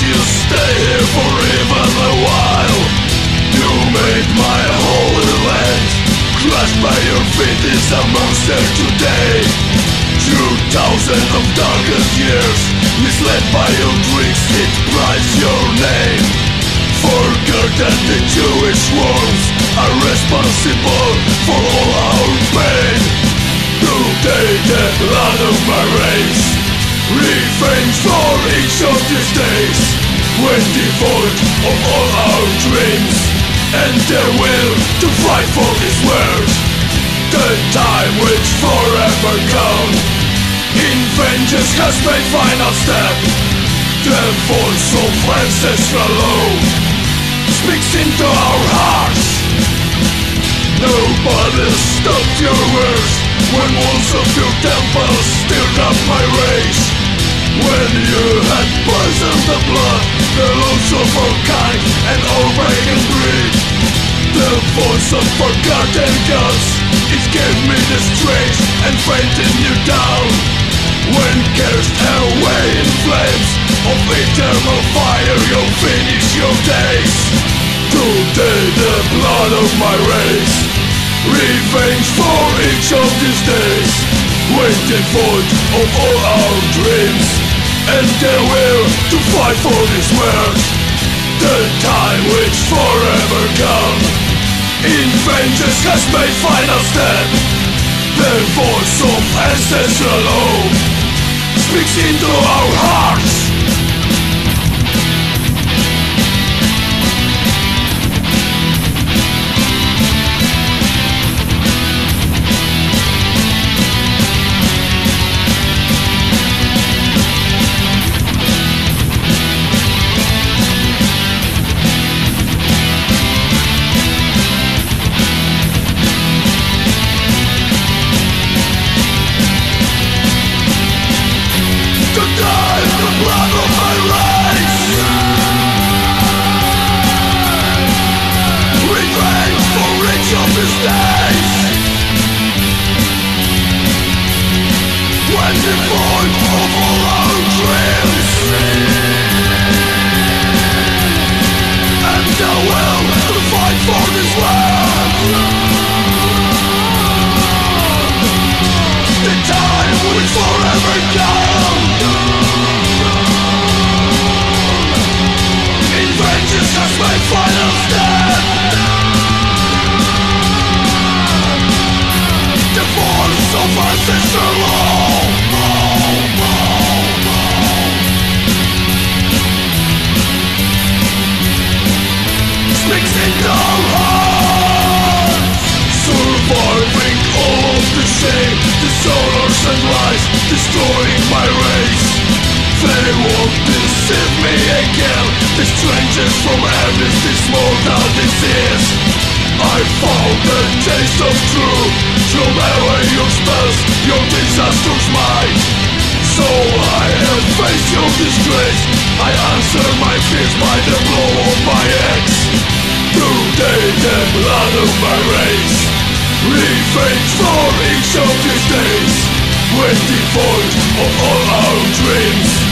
you stay here for even a while. You made my holy land Crushed by your feet is a monster today. Two thousand of darkest years Misled by your tricks, it cries your name. Forgotten the Jewish worms Are responsible for all our pain. Today the blood of my race Revenge for each of these days. When devoid of all our dreams. And the will to fight for this world. The time which forever gone In vengeance has made final step. The voice of ancestral law Speaks into our hearts. Nobody stopped your words When walls of your temples stirred up my rage When you had poisoned the blood The loss of our kind and our pagan breed The voice of forgotten gods it gave me the strength and fainted you down. When cursed away in flames Of eternal fire you'll finish your days. Today the blood of my race Revenge for each of these days. When devoid of all our dreams And the will to fight for this world. The time which forever gone in vengeance has made final step The voice of ancestral hope Speaks into our hearts The strangers from everything small town this is. I found the taste of truth Throw away your spells, your disastrous might So I have faced your disgrace. I answer my fears by the blow of my axe. Today the blood of my race. Revenge for each of these days. With the void of all our dreams.